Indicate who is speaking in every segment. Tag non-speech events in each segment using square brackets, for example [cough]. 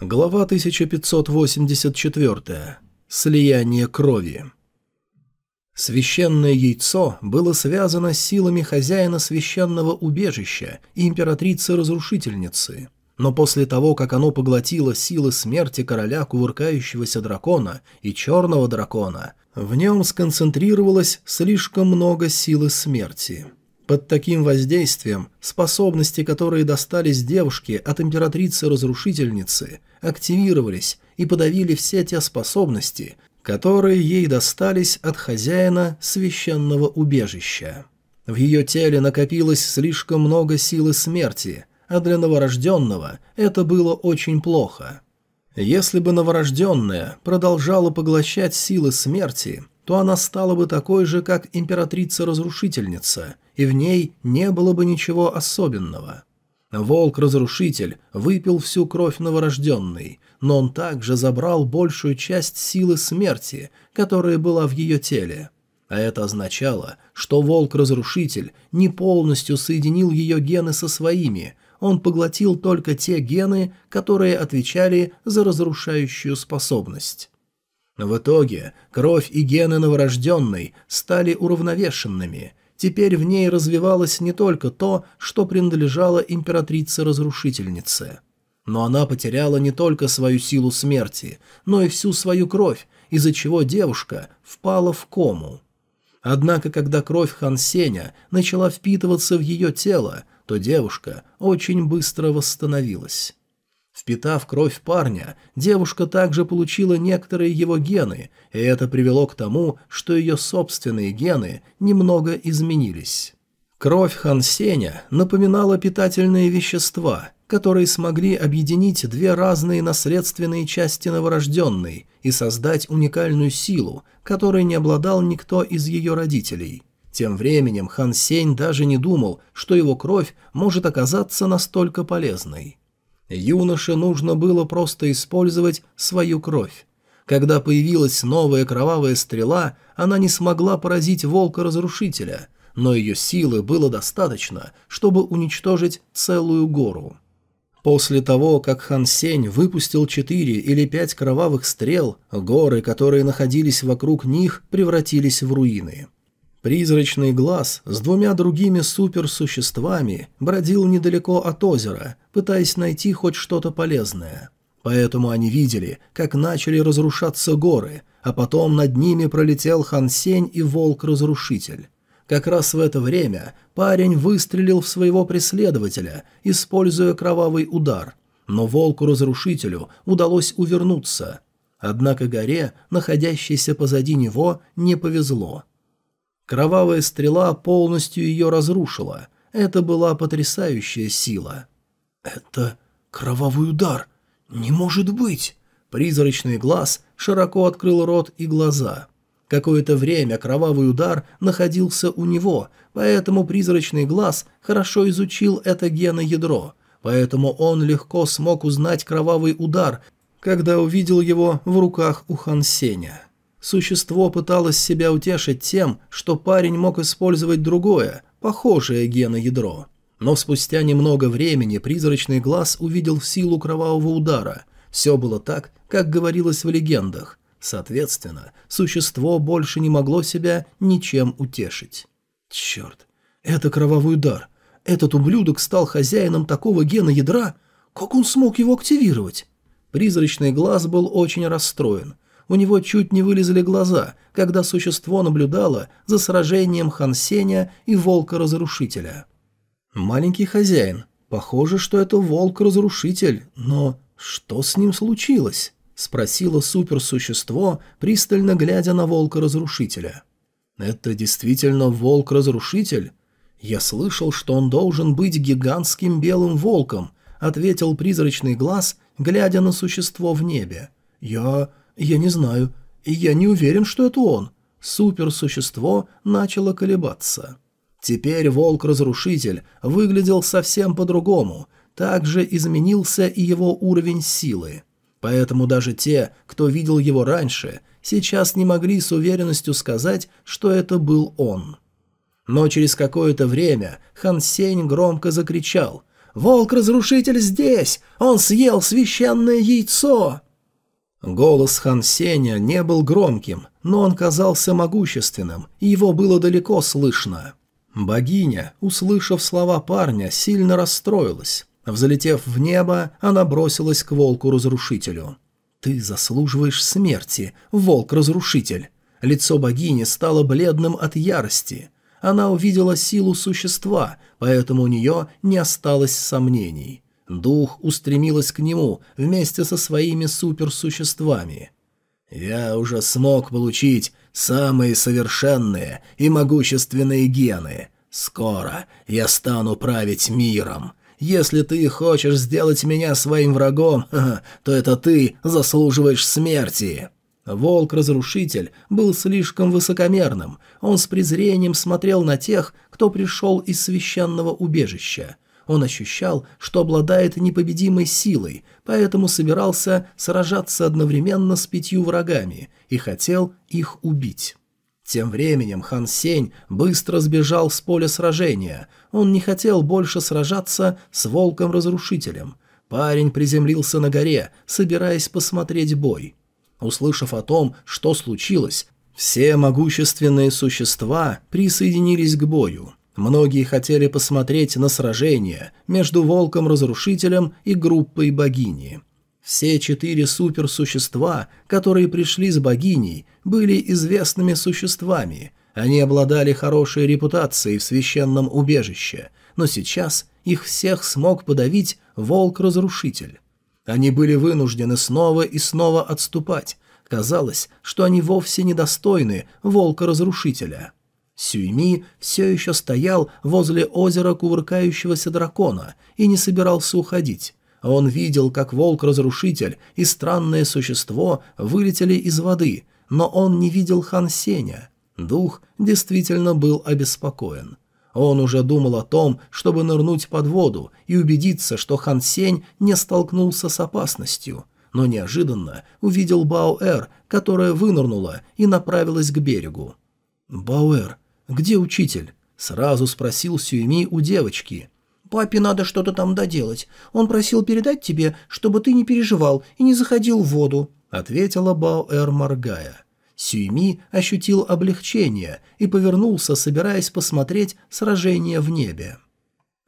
Speaker 1: Глава 1584. Слияние крови. Священное яйцо было связано с силами хозяина священного убежища и императрицы-разрушительницы. Но после того, как оно поглотило силы смерти короля кувыркающегося дракона и черного дракона, в нем сконцентрировалось слишком много силы смерти – под таким воздействием способности, которые достались девушке от императрицы-разрушительницы, активировались и подавили все те способности, которые ей достались от хозяина священного убежища. В ее теле накопилось слишком много силы смерти, а для новорожденного это было очень плохо. Если бы новорожденная продолжала поглощать силы смерти, то она стала бы такой же, как императрица-разрушительница – и в ней не было бы ничего особенного. Волк-разрушитель выпил всю кровь новорожденной, но он также забрал большую часть силы смерти, которая была в ее теле. А это означало, что волк-разрушитель не полностью соединил ее гены со своими, он поглотил только те гены, которые отвечали за разрушающую способность. В итоге кровь и гены новорожденной стали уравновешенными, Теперь в ней развивалось не только то, что принадлежало императрице-разрушительнице. Но она потеряла не только свою силу смерти, но и всю свою кровь, из-за чего девушка впала в кому. Однако, когда кровь Хан Сеня начала впитываться в ее тело, то девушка очень быстро восстановилась. Впитав кровь парня, девушка также получила некоторые его гены, и это привело к тому, что ее собственные гены немного изменились. Кровь Хан Сеня напоминала питательные вещества, которые смогли объединить две разные наследственные части новорожденной и создать уникальную силу, которой не обладал никто из ее родителей. Тем временем Хан Сень даже не думал, что его кровь может оказаться настолько полезной. Юноше нужно было просто использовать свою кровь. Когда появилась новая кровавая стрела, она не смогла поразить волка-разрушителя, но ее силы было достаточно, чтобы уничтожить целую гору. После того, как Хан Сень выпустил четыре или пять кровавых стрел, горы, которые находились вокруг них, превратились в руины. Призрачный глаз с двумя другими суперсуществами бродил недалеко от озера, пытаясь найти хоть что-то полезное. Поэтому они видели, как начали разрушаться горы, а потом над ними пролетел Хан Сень и Волк-разрушитель. Как раз в это время парень выстрелил в своего преследователя, используя кровавый удар, но Волку-разрушителю удалось увернуться. Однако горе, находящейся позади него, не повезло. Кровавая стрела полностью ее разрушила. Это была потрясающая сила. «Это кровавый удар! Не может быть!» Призрачный глаз широко открыл рот и глаза. Какое-то время кровавый удар находился у него, поэтому призрачный глаз хорошо изучил это геноядро, поэтому он легко смог узнать кровавый удар, когда увидел его в руках у Хансеня. Существо пыталось себя утешить тем, что парень мог использовать другое, похожее геноядро. Но спустя немного времени призрачный глаз увидел силу кровавого удара. Все было так, как говорилось в легендах. Соответственно, существо больше не могло себя ничем утешить. Черт, это кровавый удар. Этот ублюдок стал хозяином такого гена ядра? Как он смог его активировать? Призрачный глаз был очень расстроен – у него чуть не вылезли глаза, когда существо наблюдало за сражением Хан Сеня и Волка-разрушителя. Маленький хозяин. Похоже, что это Волк-разрушитель, но что с ним случилось? Спросило суперсущество, пристально глядя на Волка-разрушителя. Это действительно Волк-разрушитель? Я слышал, что он должен быть гигантским белым волком, ответил призрачный глаз, глядя на существо в небе. Я «Я не знаю. Я не уверен, что это он». Суперсущество начало колебаться. Теперь волк-разрушитель выглядел совсем по-другому. Также изменился и его уровень силы. Поэтому даже те, кто видел его раньше, сейчас не могли с уверенностью сказать, что это был он. Но через какое-то время Хан Сень громко закричал. Волк-разрушитель здесь! Он съел священное яйцо!» Голос Хан Сеня не был громким, но он казался могущественным, и его было далеко слышно. Богиня, услышав слова парня, сильно расстроилась. Взлетев в небо, она бросилась к волку-разрушителю. «Ты заслуживаешь смерти, волк-разрушитель!» Лицо богини стало бледным от ярости. Она увидела силу существа, поэтому у нее не осталось сомнений. Дух устремилась к нему вместе со своими суперсуществами. «Я уже смог получить самые совершенные и могущественные гены. Скоро я стану править миром. Если ты хочешь сделать меня своим врагом, [laughs] то это ты заслуживаешь смерти». Волк-разрушитель был слишком высокомерным. Он с презрением смотрел на тех, кто пришел из священного убежища. Он ощущал, что обладает непобедимой силой, поэтому собирался сражаться одновременно с пятью врагами и хотел их убить. Тем временем Хан Сень быстро сбежал с поля сражения. Он не хотел больше сражаться с волком-разрушителем. Парень приземлился на горе, собираясь посмотреть бой. Услышав о том, что случилось, все могущественные существа присоединились к бою. Многие хотели посмотреть на сражение между Волком-Разрушителем и группой богини. Все четыре суперсущества, которые пришли с богиней, были известными существами. Они обладали хорошей репутацией в священном убежище, но сейчас их всех смог подавить Волк-Разрушитель. Они были вынуждены снова и снова отступать. Казалось, что они вовсе недостойны Волка-Разрушителя. Сюйми все еще стоял возле озера кувыркающегося дракона и не собирался уходить. Он видел, как волк-разрушитель и странное существо вылетели из воды, но он не видел Хан Сеня. Дух действительно был обеспокоен. Он уже думал о том, чтобы нырнуть под воду и убедиться, что Хан Сень не столкнулся с опасностью, но неожиданно увидел Баоэр, которая вынырнула и направилась к берегу. «Бауэр, «Где учитель?» — сразу спросил Сюэми у девочки.
Speaker 2: «Папе надо что-то там доделать. Он просил передать тебе, чтобы ты не переживал и не заходил в воду», — ответила Баоэр, моргая. Сюйми ощутил облегчение и повернулся, собираясь посмотреть сражение в небе.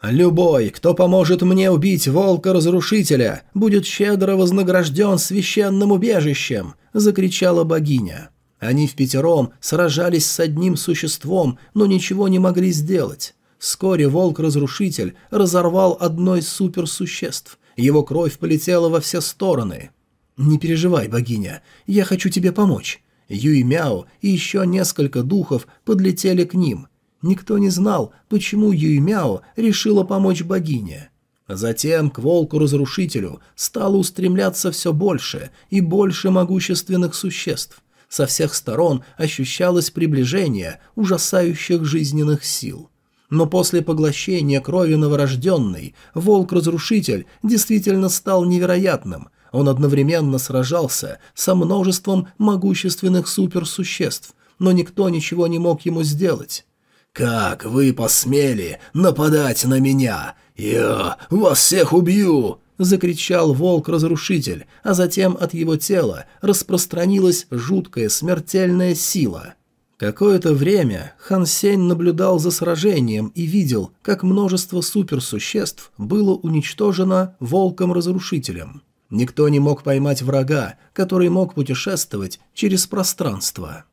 Speaker 1: «Любой, кто поможет мне убить волка-разрушителя, будет щедро вознагражден священным убежищем!» — закричала богиня. Они в пятером сражались с одним существом, но ничего не могли сделать. Вскоре волк-разрушитель разорвал одно из суперсуществ. Его кровь полетела во все стороны. «Не переживай, богиня, я хочу тебе помочь». Юй Мяо и еще несколько духов подлетели к ним. Никто не знал, почему Юй Мяо решила помочь богине. Затем к волку-разрушителю стало устремляться все больше и больше могущественных существ – со всех сторон ощущалось приближение ужасающих жизненных сил. Но после поглощения крови новорожденной, волк-разрушитель действительно стал невероятным. Он одновременно сражался со множеством могущественных суперсуществ, но никто ничего не мог ему сделать. «Как вы посмели нападать на меня? Я вас всех убью!» Закричал волк-разрушитель, а затем от его тела распространилась жуткая смертельная сила. Какое-то время Хан Сень наблюдал за сражением и видел, как множество суперсуществ было уничтожено волком-разрушителем. Никто не мог поймать врага, который мог путешествовать через пространство.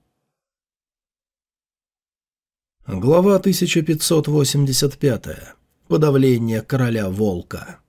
Speaker 1: Глава 1585. Подавление короля волка.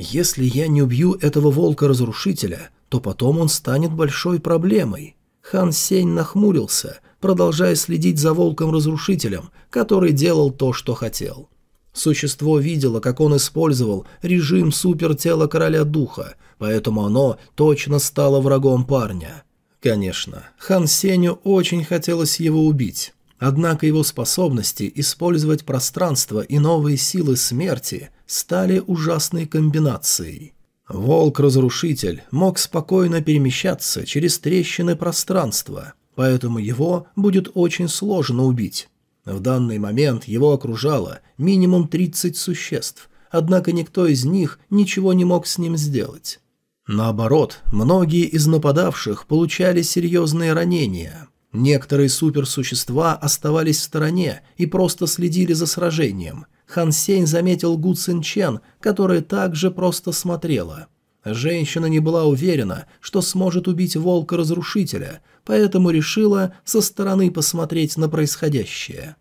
Speaker 1: Если я не убью этого волка-разрушителя, то потом он станет большой проблемой. Хан Сень нахмурился, продолжая следить за волком-разрушителем, который делал то, что хотел. Существо видело, как он использовал режим супертела короля духа, поэтому оно точно стало врагом парня. Конечно, Хан Сеню очень хотелось его убить, однако его способности использовать пространство и новые силы смерти стали ужасной комбинацией. Волк-разрушитель мог спокойно перемещаться через трещины пространства, поэтому его будет очень сложно убить. В данный момент его окружало минимум 30 существ. однако никто из них ничего не мог с ним сделать. Наоборот, многие из нападавших получали серьезные ранения. Некоторые суперсущества оставались в стороне и просто следили за сражением. Хан Сень заметил Гу Цин Чен, которая также просто смотрела. Женщина не была уверена, что сможет убить волка-разрушителя, поэтому решила со стороны посмотреть на происходящее.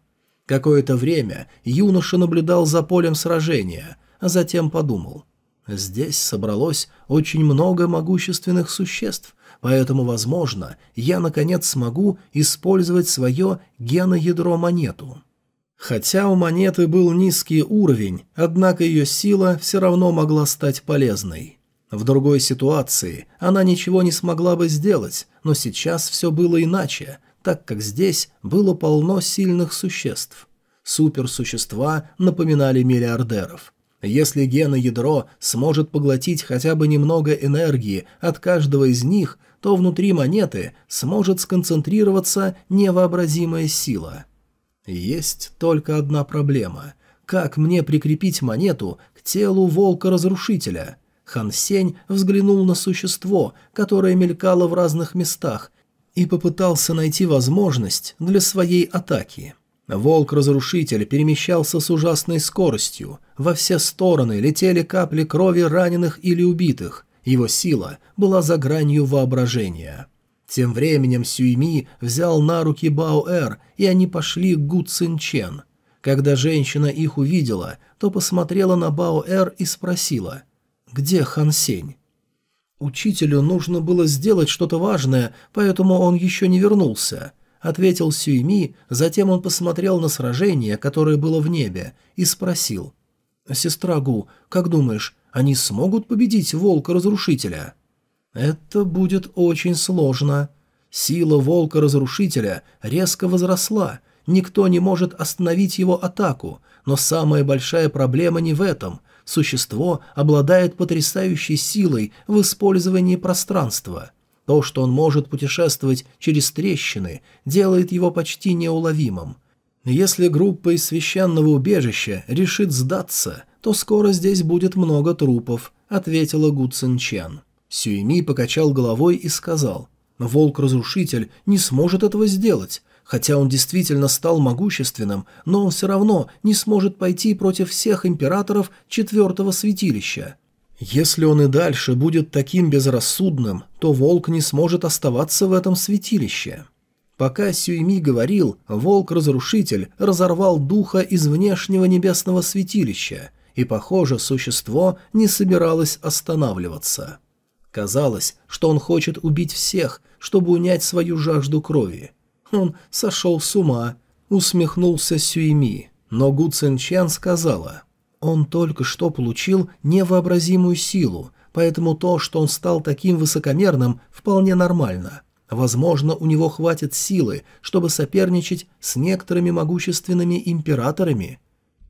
Speaker 1: Какое-то время юноша наблюдал за полем сражения, а затем подумал. Здесь собралось очень много могущественных существ, поэтому, возможно, я, наконец, смогу использовать свое геноядро-монету. Хотя у монеты был низкий уровень, однако ее сила все равно могла стать полезной. В другой ситуации она ничего не смогла бы сделать, но сейчас все было иначе, так как здесь было полно сильных существ. Суперсущества напоминали миллиардеров. Если геноядро сможет поглотить хотя бы немного энергии от каждого из них, то внутри монеты сможет сконцентрироваться невообразимая сила. Есть только одна проблема. Как мне прикрепить монету к телу волка-разрушителя? Хан Сень взглянул на существо, которое мелькало в разных местах, и попытался найти возможность для своей атаки. Волк-разрушитель перемещался с ужасной скоростью. Во все стороны летели капли крови раненых или убитых. Его сила была за гранью воображения. Тем временем Сюйми взял на руки Баоэр, и они пошли к Гу Цинчен. Когда женщина их увидела, то посмотрела на Баоэр и спросила, «Где Хан Сень?» «Учителю нужно было сделать что-то важное, поэтому он еще не вернулся», — ответил Сюйми, затем он посмотрел на сражение, которое было в небе, и спросил. «Сестра Гу, как думаешь, они смогут победить Волка-Разрушителя?» «Это будет очень сложно. Сила Волка-Разрушителя резко возросла, никто не может остановить его атаку, но самая большая проблема не в этом существо обладает потрясающей силой в использовании пространства. То, что он может путешествовать через трещины, делает его почти неуловимым. Если группа из священного убежища решит сдаться, то скоро здесь будет много трупов, ответила Гу Цин Чен. Сюйми покачал головой и сказал, «Волк-разрушитель не сможет этого сделать. Хотя он действительно стал могущественным, но он все равно не сможет пойти против всех императоров четвертого святилища. Если он и дальше будет таким безрассудным, то волк не сможет оставаться в этом святилище. Пока Сюйми говорил, волк-разрушитель разорвал духа из внешнего небесного святилища, и, похоже, существо не собиралось останавливаться. Казалось, что он хочет убить всех, чтобы унять свою жажду крови. Он сошел с ума, усмехнулся Сюйми. Но Гу Цинчан сказала, он только что получил невообразимую силу, поэтому то, что он стал таким высокомерным, вполне нормально. Возможно, у него хватит силы, чтобы соперничать с некоторыми могущественными императорами.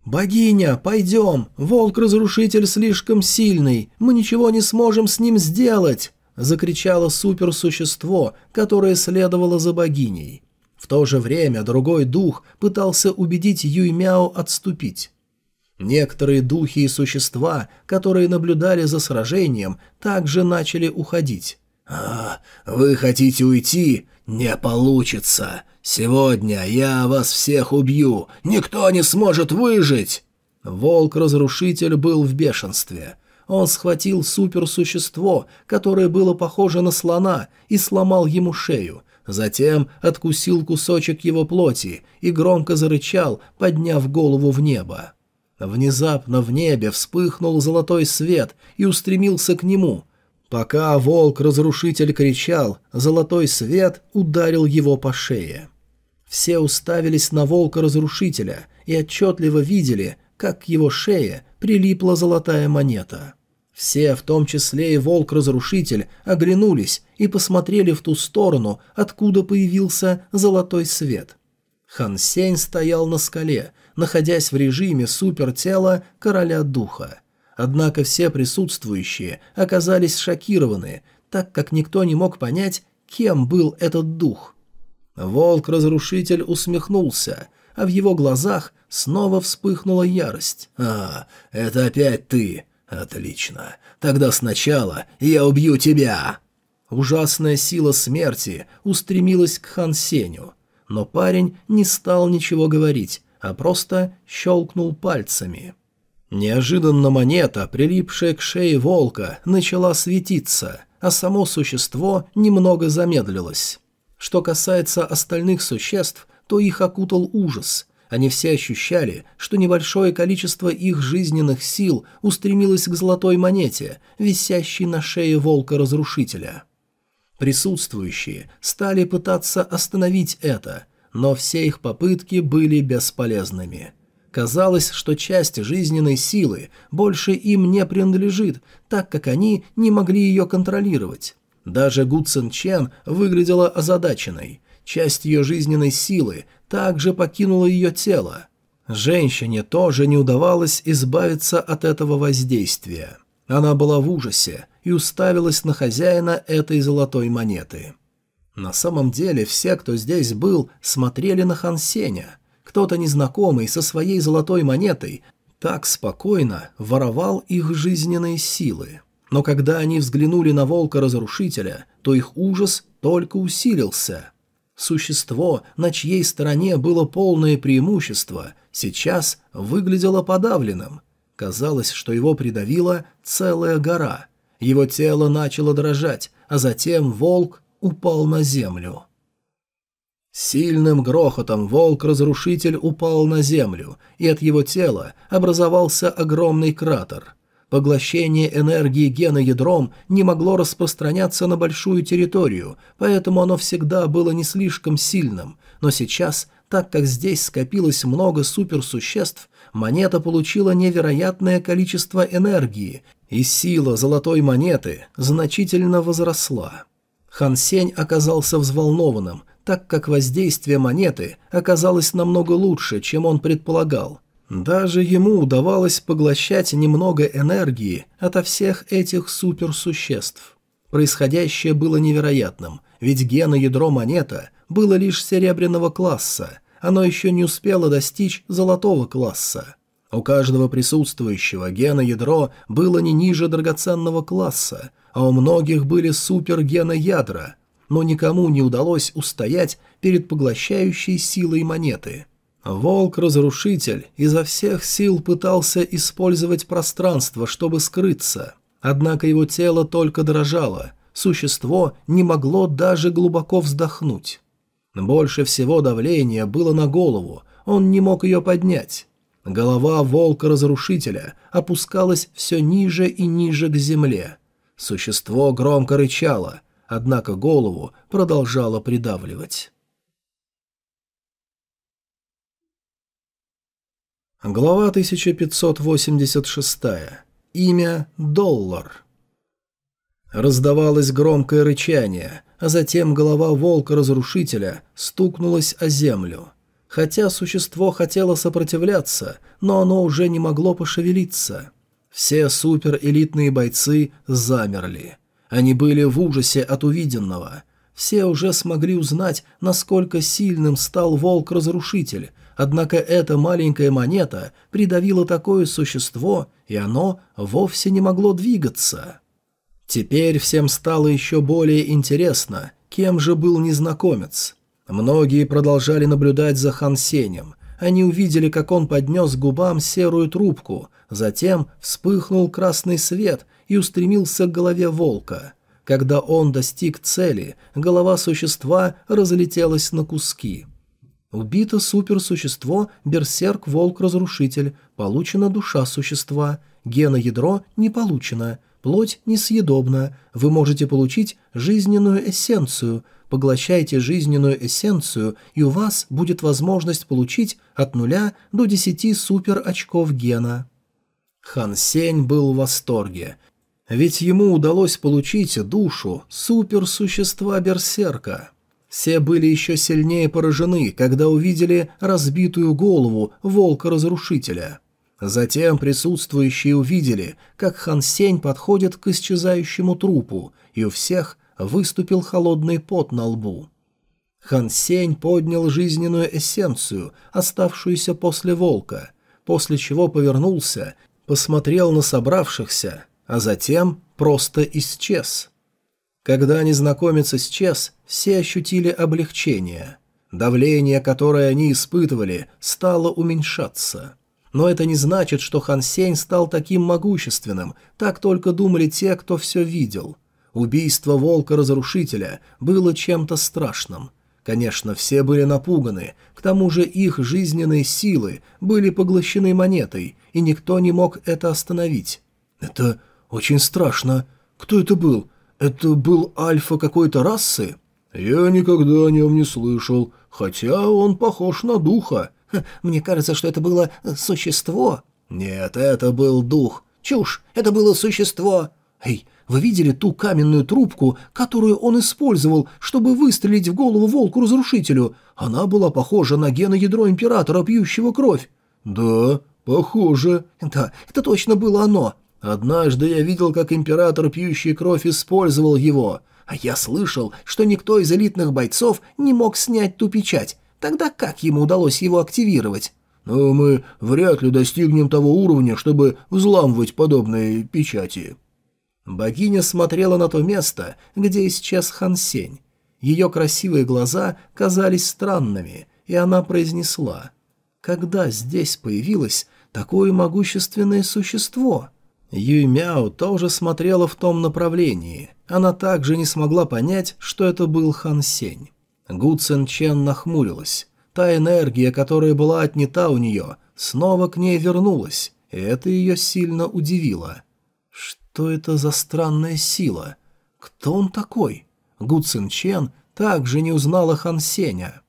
Speaker 1: «Богиня, пойдем! Волк-разрушитель слишком сильный, мы ничего не сможем с ним сделать!» — закричало суперсущество, которое следовало за богиней. В то же время другой дух пытался убедить Юймяо отступить. Некоторые духи и существа, которые наблюдали за сражением, также начали уходить. «А, вы хотите уйти? Не получится. Сегодня я вас всех убью. Никто не сможет выжить!» Волк-разрушитель был в бешенстве. Он схватил суперсущество, которое было похоже на слона, и сломал ему шею, Затем откусил кусочек его плоти и громко зарычал, подняв голову в небо. Внезапно в небе вспыхнул золотой свет и устремился к нему. Пока волк-разрушитель кричал, золотой свет ударил его по шее. Все уставились на волка-разрушителя и отчетливо видели, как к его шее прилипла золотая монета. Все, в том числе и волк-разрушитель, оглянулись и посмотрели в ту сторону, откуда появился золотой свет. Хан Сень стоял на скале, находясь в режиме супертела короля духа. Однако все присутствующие оказались шокированы, так как никто не мог понять, кем был этот дух. Волк-разрушитель усмехнулся. а в его глазах снова вспыхнула ярость. «А, это опять ты! Отлично! Тогда сначала я убью тебя!» Ужасная сила смерти устремилась к Хан Сеню, но парень не стал ничего говорить, а просто щелкнул пальцами. Неожиданно монета, прилипшая к шее волка, начала светиться, а само существо немного замедлилось. Что касается остальных существ, то их окутал ужас. Они все ощущали, что небольшое количество их жизненных сил устремилось к золотой монете, висящей на шее волка-разрушителя. Присутствующие стали пытаться остановить это, но все их попытки были бесполезными. Казалось, что часть жизненной силы больше им не принадлежит, так как они не могли ее контролировать. Даже Гу Цин Чен выглядела озадаченной. Часть ее жизненной силы также покинула ее тело. Женщине тоже не удавалось избавиться от этого воздействия. Она была в ужасе и уставилась на хозяина этой золотой монеты. На самом деле все, кто здесь был, смотрели на Хан Сеня. Кто-то незнакомый со своей золотой монетой так спокойно воровал их жизненные силы. Но когда они взглянули на волка-разрушителя, то их ужас только усилился. Существо, на чьей стороне было полное преимущество, сейчас выглядело подавленным. Казалось, что его придавила целая гора. Его тело начало дрожать, а затем волк упал на землю. Сильным грохотом волк-разрушитель упал на землю, и от его тела образовался огромный кратер. Поглощение энергии гена ядром не могло распространяться на большую территорию, поэтому оно всегда было не слишком сильным, но сейчас, так как здесь скопилось много суперсуществ, монета получила невероятное количество энергии, и сила золотой монеты значительно возросла. Хан Сень оказался взволнованным, так как воздействие монеты оказалось намного лучше, чем он предполагал – даже ему удавалось поглощать немного энергии ото всех этих суперсуществ. Происходящее было невероятным, ведь геноядро монета было лишь серебряного класса, оно еще не успело достичь золотого класса. У каждого присутствующего геноядро было не ниже драгоценного класса, а у многих были супергеноядра, но никому не удалось устоять перед поглощающей силой монеты – Волк-разрушитель изо всех сил пытался использовать пространство, чтобы скрыться. Однако его тело только дрожало, существо не могло даже глубоко вздохнуть. Больше всего давления было на голову, он не мог ее поднять. Голова волка-разрушителя опускалась все ниже и ниже к земле. Существо громко рычало, однако голову продолжало придавливать. Глава 1586. Имя Доллар. Раздавалось громкое рычание, а затем голова волка-разрушителя стукнулась о землю. Хотя существо хотело сопротивляться, но оно уже не могло пошевелиться. Все суперэлитные бойцы замерли. Они были в ужасе от увиденного. Все уже смогли узнать, насколько сильным стал волк-разрушитель, Однако эта маленькая монета придавила такое существо, и оно вовсе не могло двигаться. Теперь всем стало еще более интересно, кем же был незнакомец. Многие продолжали наблюдать за Хан Сенем. Они увидели, как он поднес губам серую трубку, затем вспыхнул красный свет и устремился к голове волка. Когда он достиг цели, голова существа разлетелась на куски – Убито суперсущество Берсерк-Волк-Разрушитель. Получена душа существа. Геноядро не получено. Плоть несъедобна. Вы можете получить жизненную эссенцию. Поглощайте жизненную эссенцию, и у вас будет возможность получить от нуля до десяти супер-очков гена. Хан Сень был в восторге. Ведь ему удалось получить душу суперсущества Берсерка. Все были еще сильнее поражены, когда увидели разбитую голову волка-разрушителя. Затем присутствующие увидели, как Хан Сень подходит к исчезающему трупу, и у всех выступил холодный пот на лбу. Хан Сень поднял жизненную эссенцию, оставшуюся после волка, после чего повернулся, посмотрел на собравшихся, а затем просто исчез. Когда незнакомец исчез, все ощутили облегчение. Давление, которое они испытывали, стало уменьшаться. Но это не значит, что Хан Сень стал таким могущественным, так только думали те, кто все видел. Убийство волка-разрушителя было чем-то страшным. Конечно, все были напуганы, к тому же их жизненные силы были поглощены монетой, и никто не мог это остановить. «Это очень страшно. Кто это был? Это был альфа какой-то расы?» «Я никогда о нем не слышал, хотя он похож на духа».
Speaker 2: «Мне кажется, что это было э, существо».
Speaker 1: «Нет, это был дух».
Speaker 2: «Чушь! Это было существо!» «Эй, вы видели ту каменную трубку, которую он использовал, чтобы выстрелить в голову волку-разрушителю? Она была похожа на геноядро императора, пьющего кровь».
Speaker 1: «Да, похоже».
Speaker 2: «Да, это точно было оно».
Speaker 1: «Однажды я видел, как император, пьющий кровь, использовал его.
Speaker 2: А я слышал, что никто из элитных бойцов не мог снять ту печать. Тогда как ему удалось его активировать?»
Speaker 1: «Но мы вряд ли достигнем того уровня, чтобы взламывать подобные печати». Богиня смотрела на то место, где исчез Хан Сень. Ее красивые глаза казались странными, и она произнесла «Когда здесь появилось такое могущественное существо?» Юй Мяо тоже смотрела в том направлении. Она также не смогла понять, что это был Хан Сень. Гу Цен Чен нахмурилась. Та энергия, которая была отнята у нее, снова к ней вернулась, и это ее сильно удивило. Что это за странная сила? Кто он такой? Гу Цин Чен также не узнала Хан Сеня.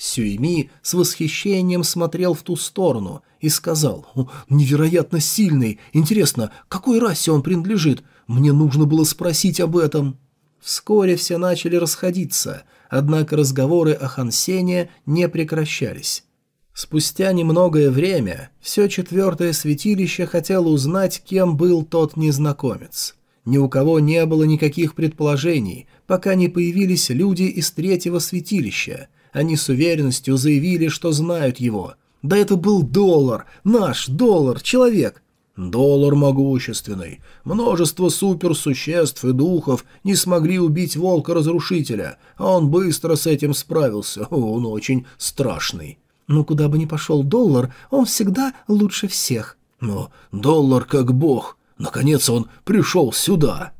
Speaker 1: Сюйми с восхищением смотрел в ту сторону и сказал, «Невероятно сильный! Интересно, какой расе он принадлежит? Мне нужно было спросить об этом». Вскоре все начали расходиться, однако разговоры о Хан Сене не прекращались. Спустя немногое время все четвертое святилище хотело узнать, кем был тот незнакомец. Ни у кого не было никаких предположений, пока не появились люди из третьего святилища. Они с уверенностью заявили, что знают его. Да это был доллар, наш доллар, человек. Доллар могущественный. Множество суперсуществ и духов не смогли убить волка-разрушителя, а он быстро с этим справился. Он очень страшный.
Speaker 2: Но куда бы ни пошел доллар, он всегда лучше всех.
Speaker 1: Но доллар как бог. Наконец он пришел сюда.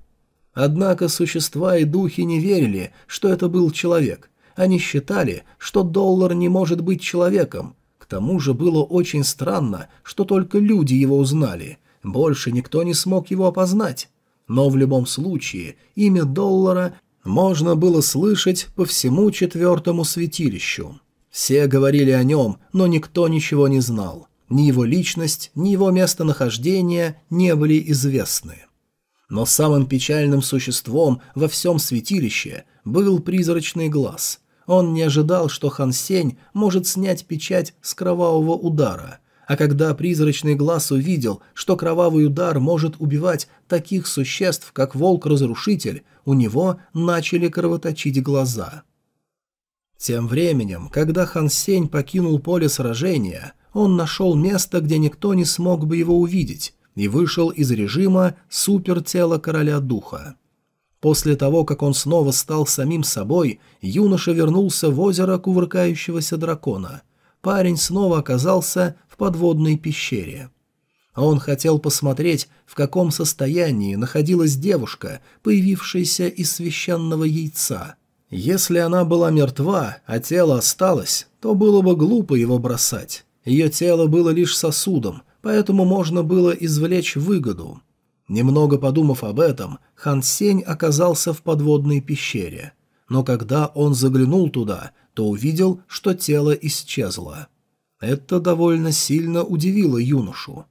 Speaker 1: Однако существа и духи не верили, что это был человек. Они считали, что доллар не может быть человеком. К тому же было очень странно, что только люди его узнали. Больше никто не смог его опознать. Но в любом случае имя доллара можно было слышать по всему четвертому святилищу. Все говорили о нем, но никто ничего не знал. Ни его личность, ни его местонахождение не были известны. Но самым печальным существом во всем святилище был призрачный глаз. Он не ожидал, что Хан Сень может снять печать с кровавого удара. А когда призрачный глаз увидел, что кровавый удар может убивать таких существ, как волк-разрушитель, у него начали кровоточить глаза. Тем временем, когда Хан Сень покинул поле сражения, он нашел место, где никто не смог бы его увидеть, и вышел из режима супертела короля духа. После того, как он снова стал самим собой, юноша вернулся в озеро кувыркающегося дракона. Парень снова оказался в подводной пещере. Он хотел посмотреть, в каком состоянии находилась девушка, появившаяся из священного яйца – если она была мертва, а тело осталось, то было бы глупо его бросать. Ее тело было лишь сосудом, поэтому можно было извлечь выгоду. Немного подумав об этом, Хан Сень оказался в подводной пещере. Но когда он заглянул туда, то увидел, что тело исчезло. Это довольно сильно удивило юношу.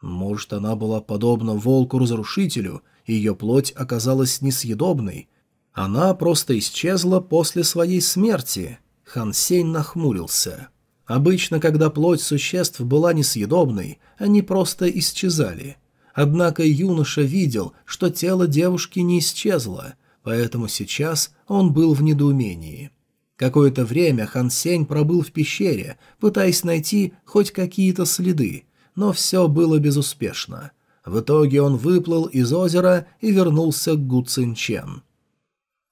Speaker 1: Может, она была подобна волку-разрушителю, ее плоть оказалась несъедобной, она просто исчезла после своей смерти. Хан Сень нахмурился. Обычно, когда плоть существ была несъедобной, они просто исчезали. Однако юноша видел, что тело девушки не исчезло, поэтому сейчас он был в недоумении. Какое-то время Хан Сень пробыл в пещере, пытаясь найти хоть какие-то следы, но все было безуспешно. В итоге он выплыл из озера и вернулся к Гу Цинчен.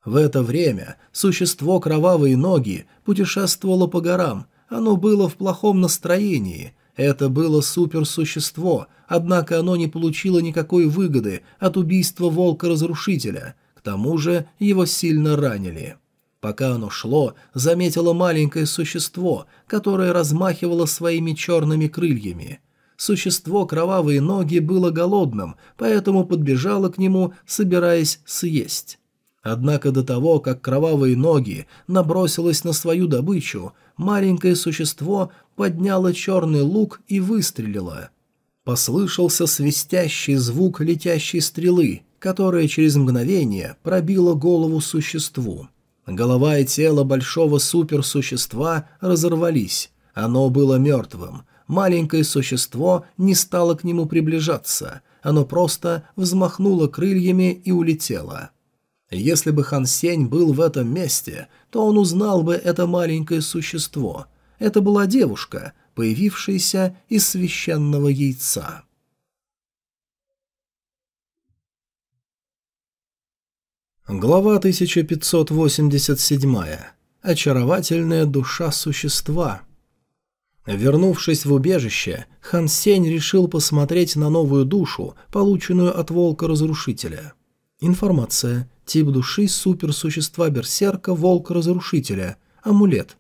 Speaker 1: В это время существо Кровавые Ноги путешествовало по горам, оно было в плохом настроении. Это было суперсущество, однако оно не получило никакой выгоды от убийства волка-разрушителя, к тому же его сильно ранили. Пока оно шло, заметило маленькое существо, которое размахивало своими черными крыльями. Существо кровавые ноги было голодным, поэтому подбежало к нему, собираясь съесть. Однако до того, как кровавые ноги набросилось на свою добычу, маленькое существо подняло черный лук и выстрелило. Послышался свистящий звук летящей стрелы, которая через мгновение пробила голову существу. Голова и тело большого суперсущества разорвались. Оно было мертвым. Маленькое существо не стало к нему приближаться. Оно просто взмахнуло крыльями и улетело. Если бы Хан Сень был в этом месте, то он узнал бы это маленькое существо. Это была девушка, появившаяся из священного яйца. Глава 1587. Очаровательная душа существа. Вернувшись в убежище, Хан Сень решил посмотреть на новую душу, полученную от волка-разрушителя. Информация. Тип души суперсущества Берсерка Волка-разрушителя. Амулет.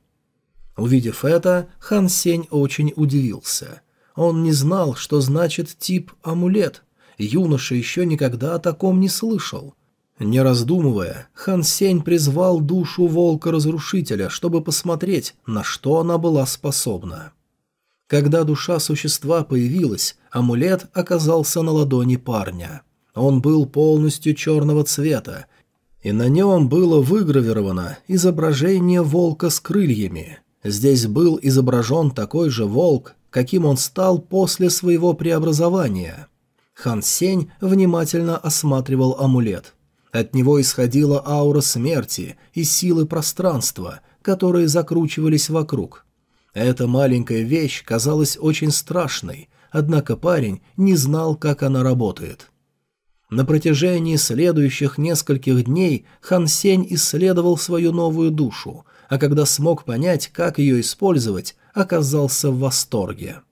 Speaker 1: Увидев это, Хан Сень очень удивился. Он не знал, что значит тип амулет. Юноша еще никогда о таком не слышал. Не раздумывая, Хан Сень призвал душу волка-разрушителя, чтобы посмотреть, на что она была способна. Когда душа существа появилась, амулет оказался на ладони парня. Он был полностью черного цвета, и на нем было выгравировано изображение волка с крыльями. Здесь был изображен такой же волк, каким он стал после своего преобразования. Хан Сень внимательно осматривал амулет – от него исходила аура смерти и силы пространства, которые закручивались вокруг. Эта маленькая вещь казалась очень страшной, однако парень не знал, как она работает. На протяжении следующих нескольких дней Хан Сень исследовал свою новую душу, а когда смог понять, как ее использовать, оказался в восторге.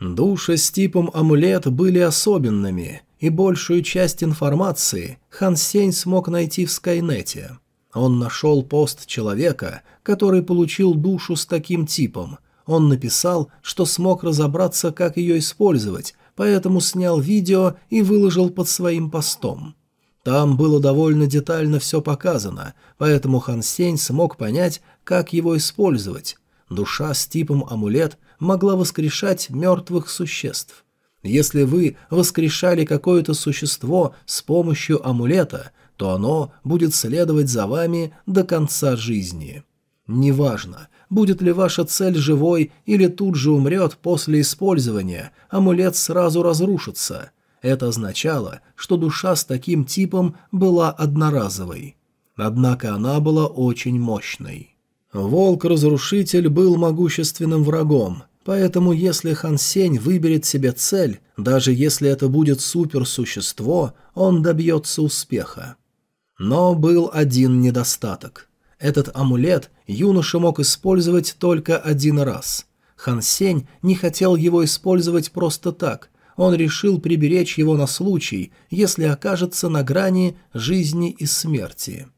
Speaker 1: Души с типом амулет были особенными, и большую часть информации Хан Сень смог найти в Скайнете. Он нашел пост человека, который получил душу с таким типом. Он написал, что смог разобраться, как ее использовать, поэтому снял видео и выложил под своим постом. Там было довольно детально все показано, поэтому Хан Сень смог понять, как его использовать. Душа с типом амулет могла воскрешать мертвых существ. Если вы воскрешали какое-то существо с помощью амулета, то оно будет следовать за вами до конца жизни. Неважно, будет ли ваша цель живой или тут же умрет после использования, амулет сразу разрушится. Это означало, что душа с таким типом была одноразовой. Однако она была очень мощной. Волк-разрушитель был могущественным врагом, Поэтому если Хан Сень выберет себе цель, даже если это будет суперсущество, он добьется успеха. Но был один недостаток. Этот амулет юноша мог использовать только один раз. Хан Сень не хотел его использовать просто так, он решил приберечь его на случай, если окажется на грани жизни и смерти.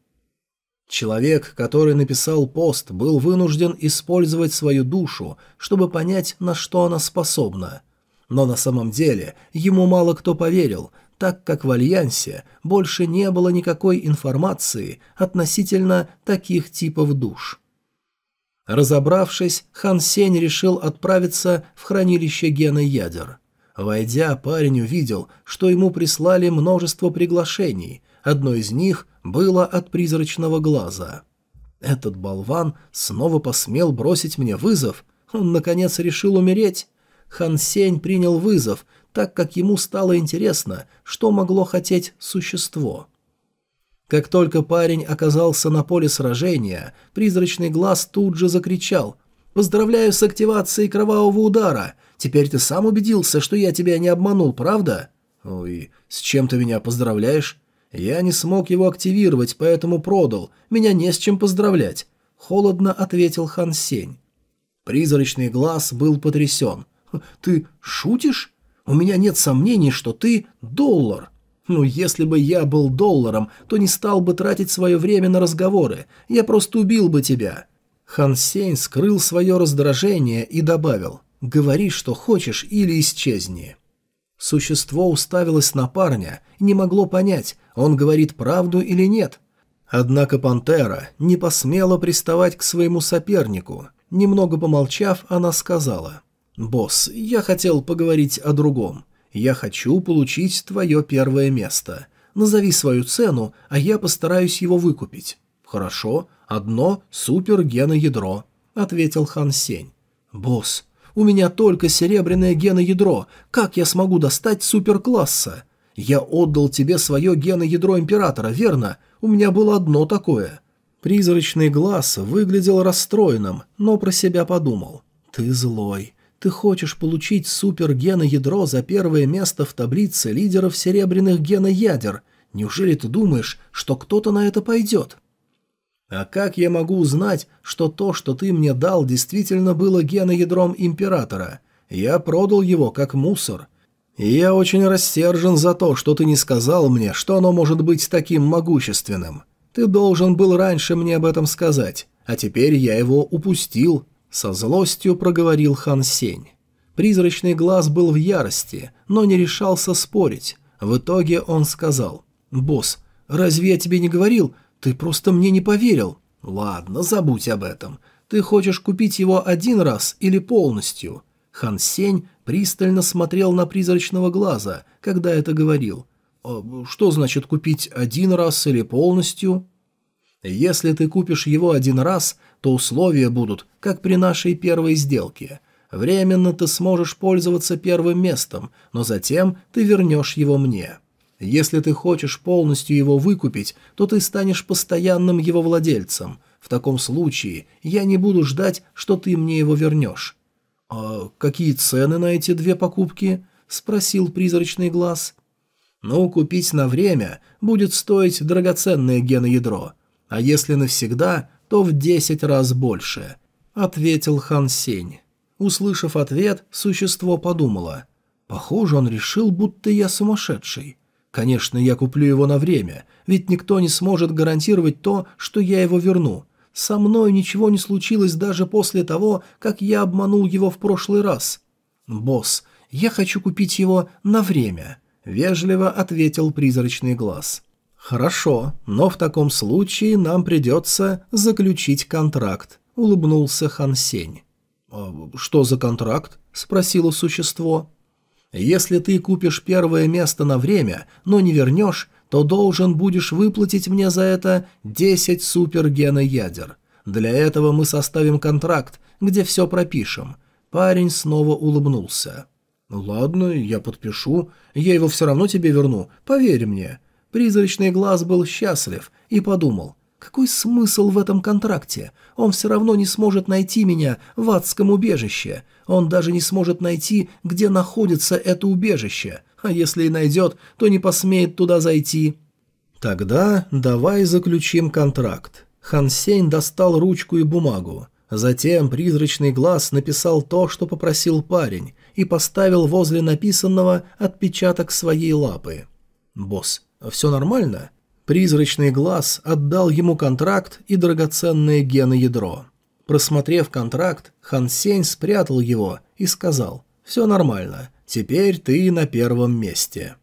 Speaker 1: Человек, который написал пост, был вынужден использовать свою душу, чтобы понять, на что она способна. Но на самом деле ему мало кто поверил, так как в Альянсе больше не было никакой информации относительно таких типов душ. Разобравшись, Хан Сень решил отправиться в хранилище гена ядер. Войдя, парень увидел, что ему прислали множество приглашений, одно из них было от призрачного глаза. Этот болван снова посмел бросить мне вызов. Он, наконец, решил умереть. Хан Сень принял вызов, так как ему стало интересно, что могло хотеть существо. Как только парень оказался на поле сражения, призрачный глаз тут же закричал «Поздравляю с активацией кровавого удара! Теперь ты сам убедился, что я тебя не обманул, правда?» «Ой, с чем ты меня поздравляешь?» «Я не смог его активировать, поэтому продал. Меня не с чем поздравлять», — холодно ответил Хан Сень. Призрачный глаз был потрясен. «Ты шутишь? У меня нет сомнений, что ты доллар». «Ну, если бы я был долларом, то не стал бы тратить свое время на разговоры. Я просто убил бы тебя». Хан Сень скрыл свое раздражение и добавил «Говори, что хочешь, или исчезни». Существо уставилось на парня и не могло понять, он говорит правду или нет. Однако пантера не посмела приставать к своему сопернику. Немного помолчав, она сказала «Босс, я хотел поговорить о другом. Я хочу получить твое первое место. Назови свою цену, а я постараюсь его выкупить». «Хорошо, одно супер-геноядро», — ответил Хан Сень. «Босс, у меня только серебряное геноядро. Как я смогу достать суперкласса? Я отдал тебе свое геноядро Императора, верно? У меня было одно такое». Призрачный глаз выглядел расстроенным, но про себя подумал. «Ты злой. Ты хочешь получить супергеноядро за первое место в таблице лидеров серебряных геноядер. Неужели ты думаешь, что кто-то на это пойдет? А как я могу узнать, что то, что ты мне дал, действительно было геноядром Императора? Я продал его как мусор. И я очень рассержен за то, что ты не сказал мне, что оно может быть таким могущественным. Ты должен был раньше мне об этом сказать, а теперь я его упустил, со злостью проговорил Хан Сень. Призрачный глаз был в ярости, но не решался спорить. В итоге он сказал, «Босс, разве я тебе не говорил? Ты просто мне не поверил». «Ладно, забудь об этом. Ты хочешь купить его один раз или полностью?» Хан Сень пристально смотрел на призрачного глаза, когда это говорил. «А «Что значит купить один раз или полностью?» Если ты купишь его один раз, то условия будут, как при нашей первой сделке. Временно ты сможешь пользоваться первым местом, но затем ты вернешь его мне. Если ты хочешь полностью его выкупить, то ты станешь постоянным его владельцем. В таком случае я не буду ждать, что ты мне его вернешь». «А какие цены на эти две покупки?» — спросил призрачный глаз. «Ну, купить на время будет стоить драгоценное геноядро. А если навсегда, то в десять раз больше», — ответил Хан Сень. Услышав ответ, существо подумало. «Похоже, он решил, будто я сумасшедший. Конечно, я куплю его на время, ведь никто не сможет гарантировать то, что я его верну. Со мной ничего не случилось даже после того, как я обманул его в прошлый раз». «Босс, я хочу купить его на время», — вежливо ответил призрачный глаз. «Хорошо, но в таком случае нам придется заключить контракт», — улыбнулся Хан Сень. «А «Что за контракт?» — спросило существо. «Если ты купишь первое место на время, но не вернешь, то должен будешь выплатить мне за это 10 супергеноядер. Для этого мы составим контракт, где все пропишем». Парень снова улыбнулся. «Ладно, я подпишу. Я его все равно тебе верну, поверь мне. Призрачный глаз был счастлив и подумал, какой смысл в этом контракте? Он все равно не сможет найти меня в адском убежище. Он даже не сможет найти, где находится это убежище. А если и найдет, то не посмеет туда зайти. Тогда давай заключим контракт. Хан Сень достал ручку и бумагу. Затем призрачный глаз написал то, что попросил парень, и поставил возле написанного отпечаток своей лапы. «Босс, все нормально?» Призрачный глаз отдал ему контракт и драгоценное геноядро. Просмотрев контракт, Хан Сень спрятал его и сказал «Все нормально, теперь ты на первом месте».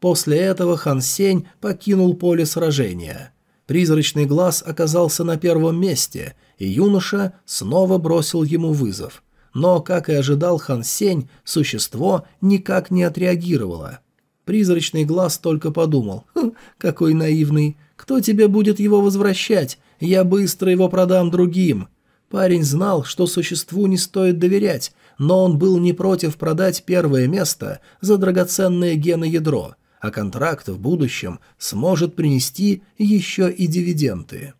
Speaker 1: После этого Хан Сень покинул поле сражения. Призрачный глаз оказался на первом месте, и юноша снова бросил ему вызов. Но, как и ожидал Хан Сень, существо никак не отреагировало – Призрачный глаз только подумал. «Хм, какой наивный. Кто тебе будет его возвращать? Я быстро его продам другим». Парень знал, что существу не стоит доверять, но он был не против продать первое место за драгоценное геноядро. а контракт в будущем сможет принести еще и дивиденды.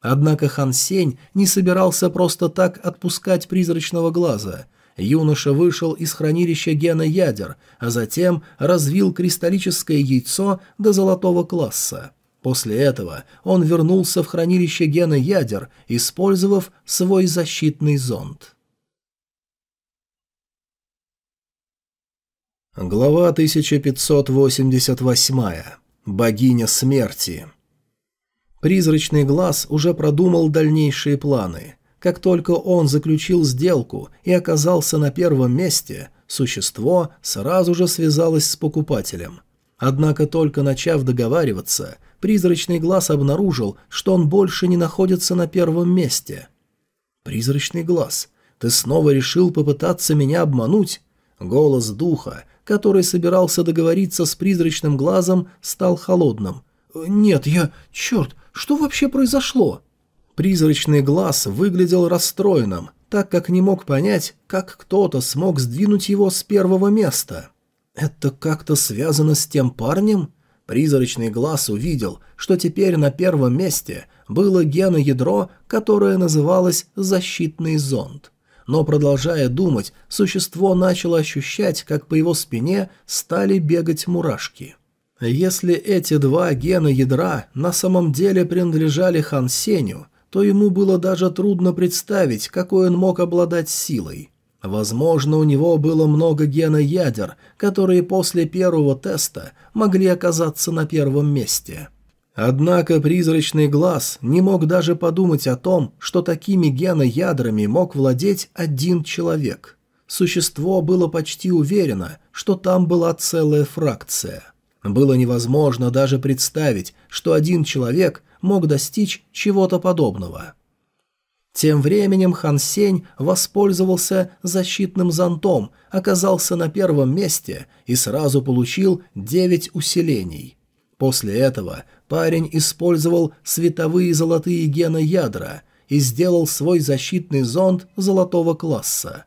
Speaker 1: Однако Хан Сень не собирался просто так отпускать призрачного глаза. Юноша вышел из хранилища гена ядер, а затем развил кристаллическое яйцо до золотого класса. После этого он вернулся в хранилище гена ядер, использовав свой защитный зонд. Глава 1588. Богиня смерти. Призрачный глаз уже продумал дальнейшие планы. Как только он заключил сделку и оказался на первом месте, существо сразу же связалось с покупателем. Однако только начав договариваться, призрачный глаз обнаружил, что он больше не находится на первом месте. «Призрачный глаз, ты снова решил попытаться меня обмануть?» Голос духа, который собирался договориться с призрачным глазом, стал холодным. «Нет, я... Черт, что вообще произошло?» Призрачный глаз выглядел расстроенным, так как не мог понять, как кто-то смог сдвинуть его с первого места. «Это как-то связано с тем парнем?» Призрачный глаз увидел, что теперь на первом месте было геноядро, которое называлось «защитный зонд» но, продолжая думать, существо начало ощущать, как по его спине стали бегать мурашки. Если эти два гена ядра на самом деле принадлежали Хан Сеню, то ему было даже трудно представить, какой он мог обладать силой. Возможно, у него было много гена ядер, которые после первого теста могли оказаться на первом месте. Однако призрачный глаз не мог даже подумать о том, что такими геноядрами мог владеть один человек. Существо было почти уверено, что там была целая фракция. Было невозможно даже представить, что один человек мог достичь чего-то подобного. Тем временем Хан Сень воспользовался защитным зонтом, оказался на первом месте и сразу получил девять усилений. После этого парень использовал световые золотые геноядра и сделал свой защитный зонд золотого класса.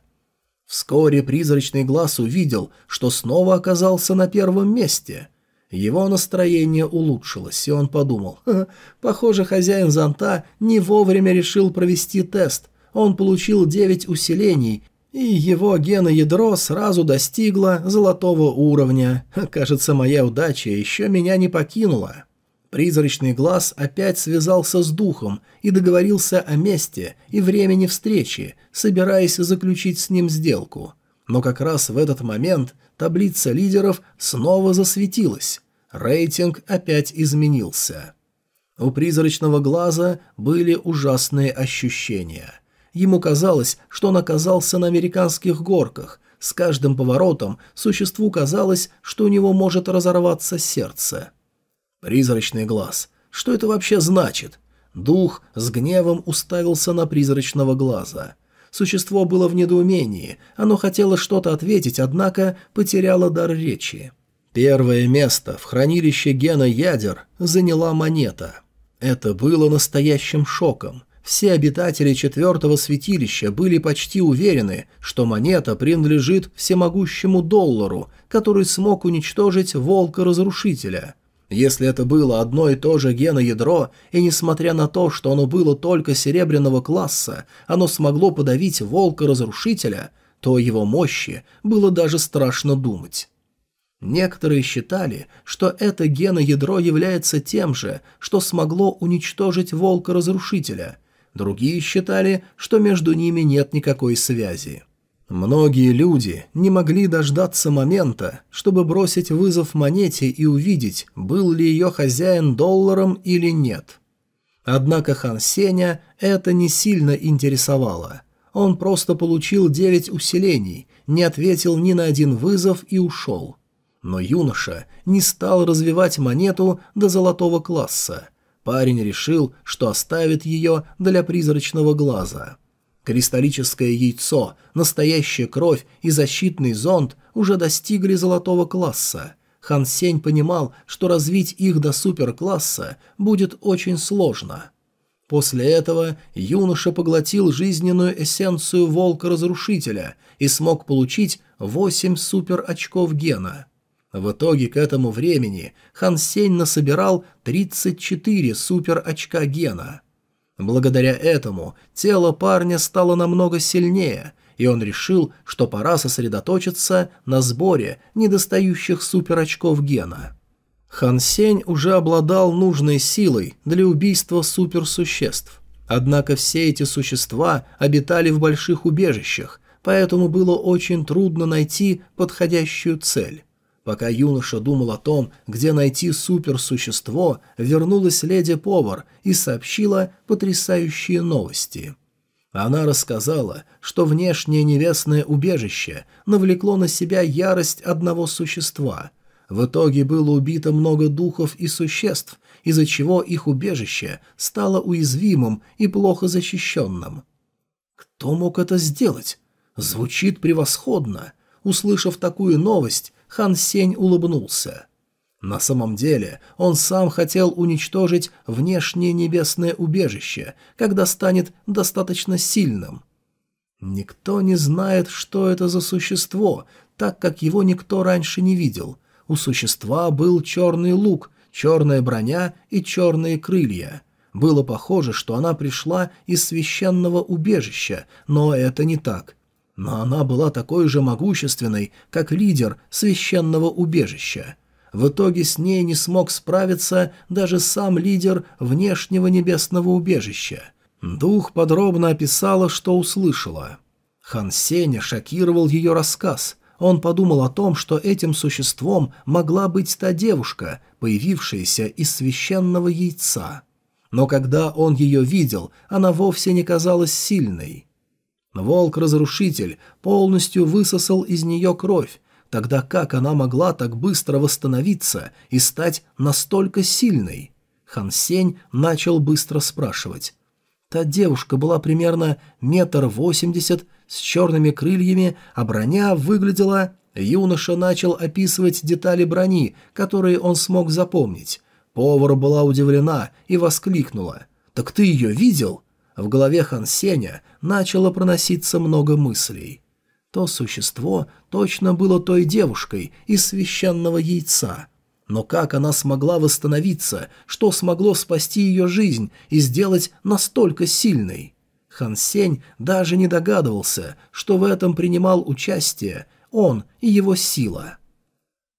Speaker 1: Вскоре призрачный глаз увидел, что снова оказался на первом месте. Его настроение улучшилось, и он подумал, Ха, «Похоже, хозяин зонта не вовремя решил провести тест. Он получил девять усилений, и его геноядро сразу достигло золотого уровня. Кажется, моя удача еще меня не покинула». Призрачный глаз опять связался с духом и договорился о месте и времени встречи, собираясь заключить с ним сделку. Но как раз в этот момент таблица лидеров снова засветилась. Рейтинг опять изменился. У призрачного глаза были ужасные ощущения. Ему казалось, что он оказался на американских горках. С каждым поворотом существу казалось, что у него может разорваться сердце. Призрачный глаз. Что это вообще значит? Дух с гневом уставился на призрачного глаза. Существо было в недоумении. Оно хотело что-то ответить, однако потеряло дар речи. Первое место в хранилище гена ядер заняла монета. Это было настоящим шоком. Все обитатели четвертого святилища были почти уверены, что монета принадлежит всемогущему доллару, который смог уничтожить волка-разрушителя. Если это было одно и то же геноядро, и несмотря на то, что оно было только серебряного класса, оно смогло подавить волка-разрушителя, то его мощи было даже страшно думать. Некоторые считали, что это геноядро является тем же, что смогло уничтожить волка-разрушителя. Другие считали, что между ними нет никакой связи. Многие люди не могли дождаться момента, чтобы бросить вызов монете и увидеть, был ли ее хозяин долларом или нет. Однако Хан Сеня это не сильно интересовало. Он просто получил девять усилений, не ответил ни на один вызов и ушел. Но юноша не стал развивать монету до золотого класса. Парень решил, что оставит ее для призрачного глаза. Кристаллическое яйцо, настоящая кровь и защитный зонд уже достигли золотого класса. Хан Сень понимал, что развить их до суперкласса будет очень сложно. После этого юноша поглотил жизненную эссенцию волка-разрушителя и смог получить 8 супер очков гена. В итоге к этому времени Хан Сень насобирал 34 супер-очка гена. Благодаря этому тело парня стало намного сильнее, и он решил, что пора сосредоточиться на сборе недостающих супер-очков гена. Хан Сень уже обладал нужной силой для убийства суперсуществ. Однако все эти существа обитали в больших убежищах, поэтому было очень трудно найти подходящую цель. Пока юноша думал о том, где найти суперсущество, вернулась леди-повар и сообщила потрясающие новости. Она рассказала, что внешнее небесное убежище навлекло на себя ярость одного существа. В итоге было убито много духов и существ, из-за чего их убежище стало уязвимым и плохо защищенным. Кто мог это сделать? Звучит превосходно. Услышав такую новость, Хан Сень улыбнулся. На самом деле он сам хотел уничтожить внешнее небесное убежище, когда станет достаточно сильным. Никто не знает, что это за существо, так как его никто раньше не видел. У существа был черный лук, черная броня и черные крылья. Было похоже, что она пришла из священного убежища, но это не так. Но она была такой же могущественной, как лидер священного убежища. В итоге с ней не смог справиться даже сам лидер внешнего небесного убежища. Дух подробно описала, что услышала. Хан Сеня шокировал ее рассказ. Он подумал о том, что этим существом могла быть та девушка, появившаяся из священного яйца. Но когда он ее видел, она вовсе не казалась сильной. Волк-разрушитель полностью высосал из нее кровь, тогда как она могла так быстро восстановиться и стать настолько сильной? Хан Сень начал быстро спрашивать. Та девушка была примерно метр восемьдесят, с черными крыльями, а броня выглядела... Юноша начал описывать детали брони, которые он смог запомнить. Повар была удивлена и воскликнула. «Так ты ее видел?» В голове Хан Сеня начало проноситься много мыслей. То существо точно было той девушкой из священного яйца. Но как она смогла восстановиться, что смогло спасти ее жизнь и сделать настолько сильной? Хан Сень даже не догадывался, что в этом принимал участие он и его сила.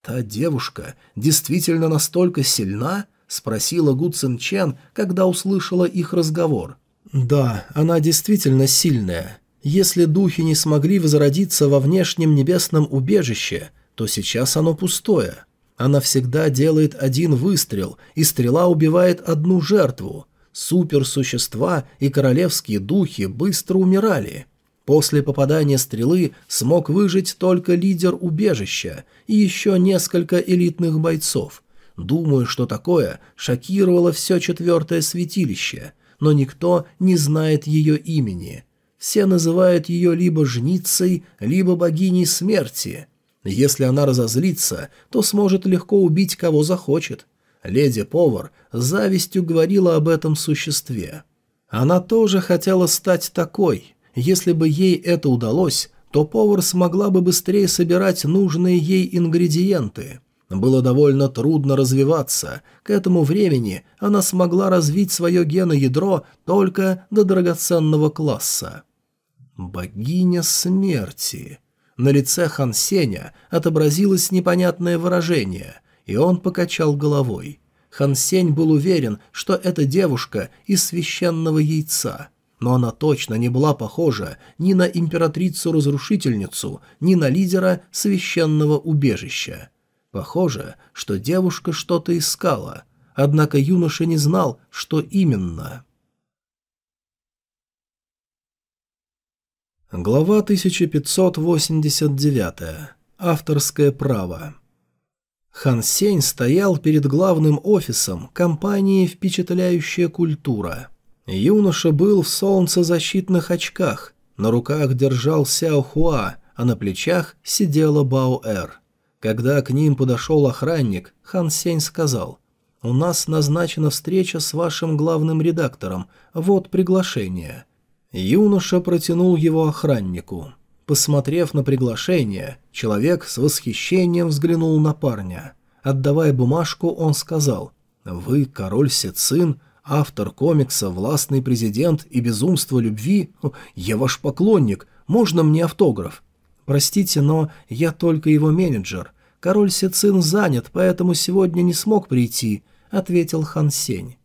Speaker 1: «Та девушка действительно настолько сильна?» — спросила Гу Цин Чен, когда услышала их разговор. Да, она действительно сильная. Если духи не смогли возродиться во внешнем небесном убежище, то сейчас оно пустое. Она всегда делает один выстрел, и стрела убивает одну жертву. Суперсущества и королевские духи быстро умирали. После попадания стрелы смог выжить только лидер убежища и еще несколько элитных бойцов. Думаю, что такое шокировало все четвертое святилище – но никто не знает ее имени. Все называют ее либо жницей, либо богиней смерти. Если она разозлится, то сможет легко убить кого захочет. Леди-повар с завистью говорила об этом существе. Она тоже хотела стать такой. Если бы ей это удалось, то повар смогла бы быстрее собирать нужные ей ингредиенты. Было довольно трудно развиваться. К этому времени она смогла развить свое геноядро только до драгоценного класса. «Богиня смерти». На лице Хан Сеня отобразилось непонятное выражение, и он покачал головой. Хан Сень был уверен, что это девушка из священного яйца, но она точно не была похожа ни на императрицу-разрушительницу, ни на лидера священного убежища. Похоже, что девушка что-то искала, однако юноша не знал, что именно. Глава 1589. Авторское право. Хан Сень стоял перед главным офисом компании «Впечатляющая культура». Юноша был в солнцезащитных очках, на руках держал Сяо Хуа, а на плечах сидела Бао Эр. Когда к ним подошел охранник, Хан Сень сказал, «У нас назначена встреча с вашим главным редактором. Вот приглашение». Юноша протянул его охраннику. Посмотрев на приглашение, человек с восхищением взглянул на парня. Отдавая бумажку, он сказал, «Вы король Сецин, автор комикса «Властный президент» и «Безумство любви»? Я ваш поклонник, можно мне автограф?» «Простите, но я только его менеджер. Король Сецин занят, поэтому сегодня не смог прийти», — ответил Хан Сень.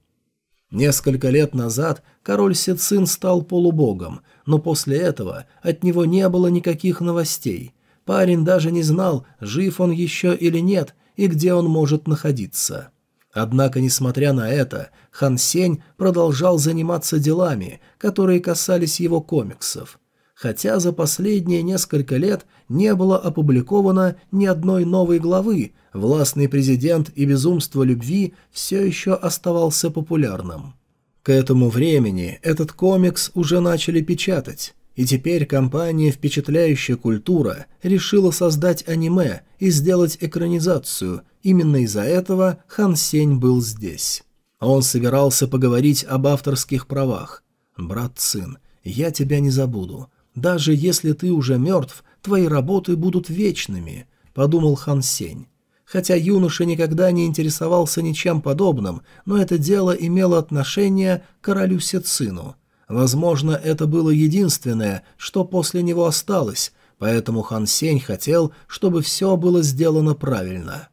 Speaker 1: Несколько лет назад король Сицин стал полубогом, но после этого от него не было никаких новостей. Парень даже не знал, жив он еще или нет и где он может находиться. Однако, несмотря на это, Хан Сень продолжал заниматься делами, которые касались его комиксов. Хотя за последние несколько лет не было опубликовано ни одной новой главы, властный президент и безумство любви все еще оставался популярным. К этому времени этот комикс уже начали печатать, и теперь компания «Впечатляющая культура» решила создать аниме и сделать экранизацию. Именно из-за этого Хан Сень был здесь. Он собирался поговорить об авторских правах. «Брат-сын, я тебя не забуду. Даже если ты уже мертв, твои работы будут вечными», — подумал Хан Сень. Хотя юноша никогда не интересовался ничем подобным, но это дело имело отношение к королю Сецину. Возможно, это было единственное, что после него осталось, поэтому Хан Сень хотел, чтобы все было сделано правильно.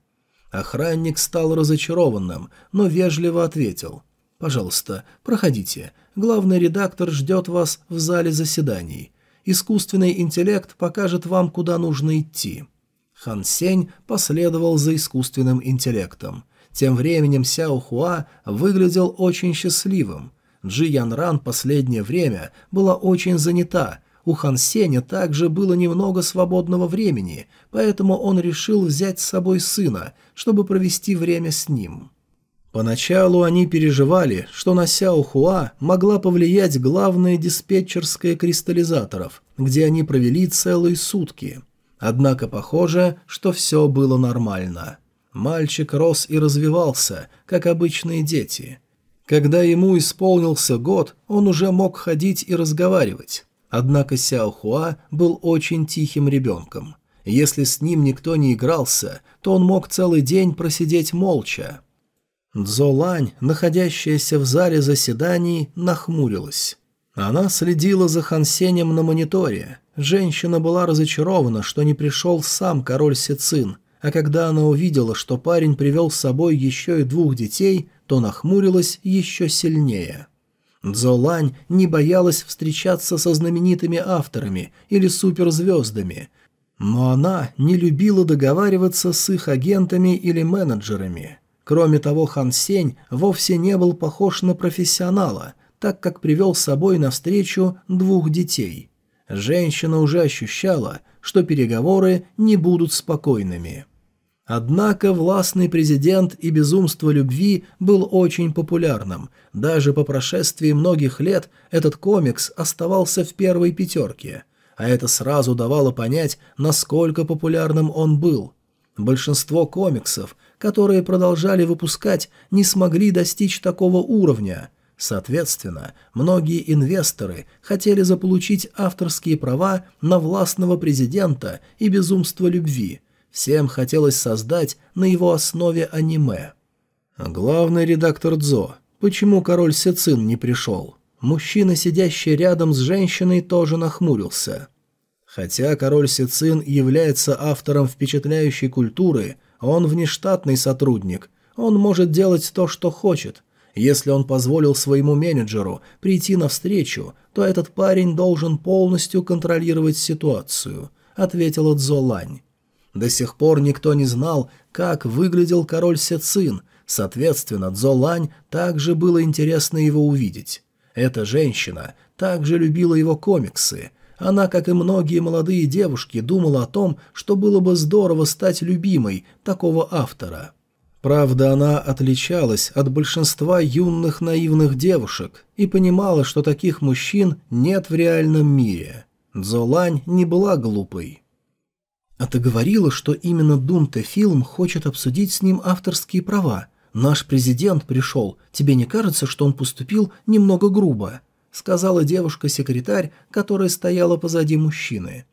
Speaker 1: Охранник стал разочарованным, но вежливо ответил. «Пожалуйста, проходите. Главный редактор ждет вас в зале заседаний. Искусственный интеллект покажет вам, куда нужно идти». Хан Сень последовал за искусственным интеллектом. Тем временем Сяо Хуа выглядел очень счастливым. Джи Ян Ран последнее время была очень занята. У Хан Сеня также было немного свободного времени, поэтому он решил взять с собой сына, чтобы провести время с ним. Поначалу они переживали, что на Сяо Хуа могла повлиять главная диспетчерская кристаллизаторов, где они провели целые сутки – Однако похоже, что все было нормально. Мальчик рос и развивался, как обычные дети. Когда ему исполнился год, он уже мог ходить и разговаривать. Однако Сяо Хуа был очень тихим ребенком. Если с ним никто не игрался, то он мог целый день просидеть молча. Цзолань, находящаяся в зале заседаний, нахмурилась. Она следила за Хансенем на мониторе. Женщина была разочарована, что не пришел сам король Сицин, а когда она увидела, что парень привел с собой еще и двух детей, то нахмурилась еще сильнее. Цзолань не боялась встречаться со знаменитыми авторами или суперзвездами, но она не любила договариваться с их агентами или менеджерами. Кроме того, Хан Сень вовсе не был похож на профессионала, так как привел с собой навстречу двух детей – женщина уже ощущала, что переговоры не будут спокойными. Однако властный президент и безумство любви был очень популярным. Даже по прошествии многих лет этот комикс оставался в первой пятерке. А это сразу давало понять, насколько популярным он был. Большинство комиксов, которые продолжали выпускать, не смогли достичь такого уровня – Соответственно, многие инвесторы хотели заполучить авторские права на властного президента и безумство любви. Всем хотелось создать на его основе аниме. Главный редактор Дзо. Почему король Сецин не пришел? Мужчина, сидящий рядом с женщиной, тоже нахмурился. Хотя король Сицин является автором впечатляющей культуры, он внештатный сотрудник, он может делать то, что хочет – если он позволил своему менеджеру прийти навстречу, то этот парень должен полностью контролировать ситуацию», — ответила Цзолань. До сих пор никто не знал, как выглядел король Сецин, соответственно, Цзолань также было интересно его увидеть. Эта женщина также любила его комиксы. Она, как и многие молодые девушки, думала о том, что было бы здорово стать любимой такого автора. Правда, она отличалась от большинства юных наивных девушек и понимала, что таких мужчин нет в реальном мире. Дзолань не была глупой. «А ты говорила, что именно Дунте Филм хочет обсудить с ним авторские права. Наш президент пришел. Тебе не кажется, что он поступил немного грубо?» — сказала девушка-секретарь, которая стояла позади мужчины.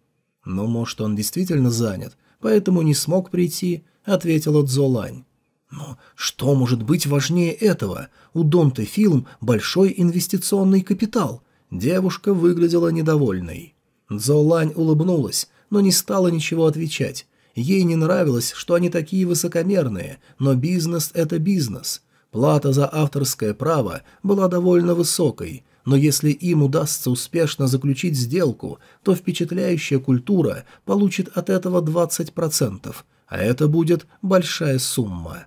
Speaker 1: «Ну, может, он действительно занят, поэтому не смог прийти», — ответила Цзолань. «Но что может быть важнее этого? У Донте Филм большой инвестиционный капитал». Девушка выглядела недовольной. Цзолань улыбнулась, но не стала ничего отвечать. Ей не нравилось, что они такие высокомерные, но бизнес – это бизнес. Плата за авторское право была довольно высокой, но если им удастся успешно заключить сделку, то впечатляющая культура получит от этого 20%, а это будет большая сумма.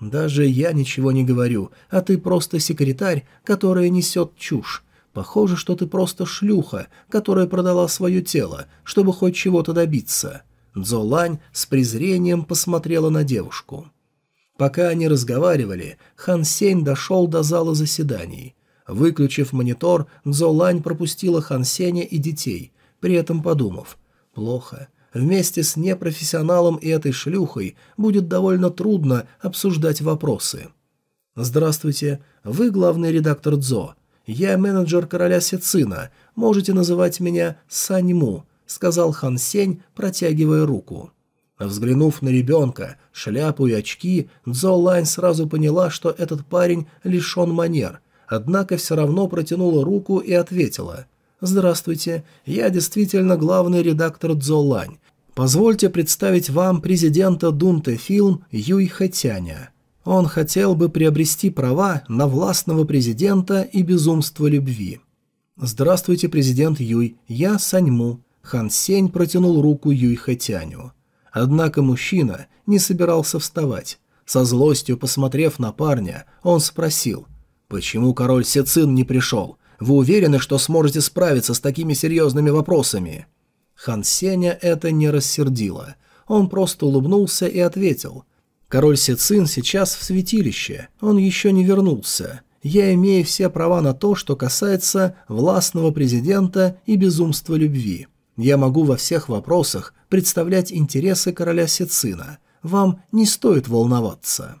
Speaker 1: «Даже я ничего не говорю, а ты просто секретарь, которая несет чушь. Похоже, что ты просто шлюха, которая продала свое тело, чтобы хоть чего-то добиться». Цзолань с презрением посмотрела на девушку. Пока они разговаривали, Хан Сень дошел до зала заседаний. Выключив монитор, Цзолань пропустила Хан Сеня и детей, при этом подумав «Плохо. Вместе с непрофессионалом и этой шлюхой будет довольно трудно обсуждать вопросы». «Здравствуйте. Вы главный редактор Цзо. Я менеджер короля Сицина. Можете называть меня Саньму», — сказал Хан Сень, протягивая руку. Взглянув на ребенка, шляпу и очки, Цзо Лань сразу поняла, что этот парень лишен манер — однако все равно протянула руку и ответила. «Здравствуйте, я действительно главный редактор Цзолань. Позвольте представить вам президента Дунте Фильм Юй Хэтяня. Он хотел бы приобрести права на властного президента и безумство любви». «Здравствуйте, президент Юй, я Саньму». Хан Сень протянул руку Юй Хэтяню. Однако мужчина не собирался вставать. Со злостью посмотрев на парня, он спросил – «Почему король Сецин не пришел? Вы уверены, что сможете справиться с такими серьезными вопросами?» Хан Сеня это не рассердило. Он просто улыбнулся и ответил. «Король Сецин сейчас в святилище. Он еще не вернулся. Я имею все права на то, что касается властного президента и безумства любви. Я могу во всех вопросах представлять интересы короля Сецина. Вам не стоит волноваться».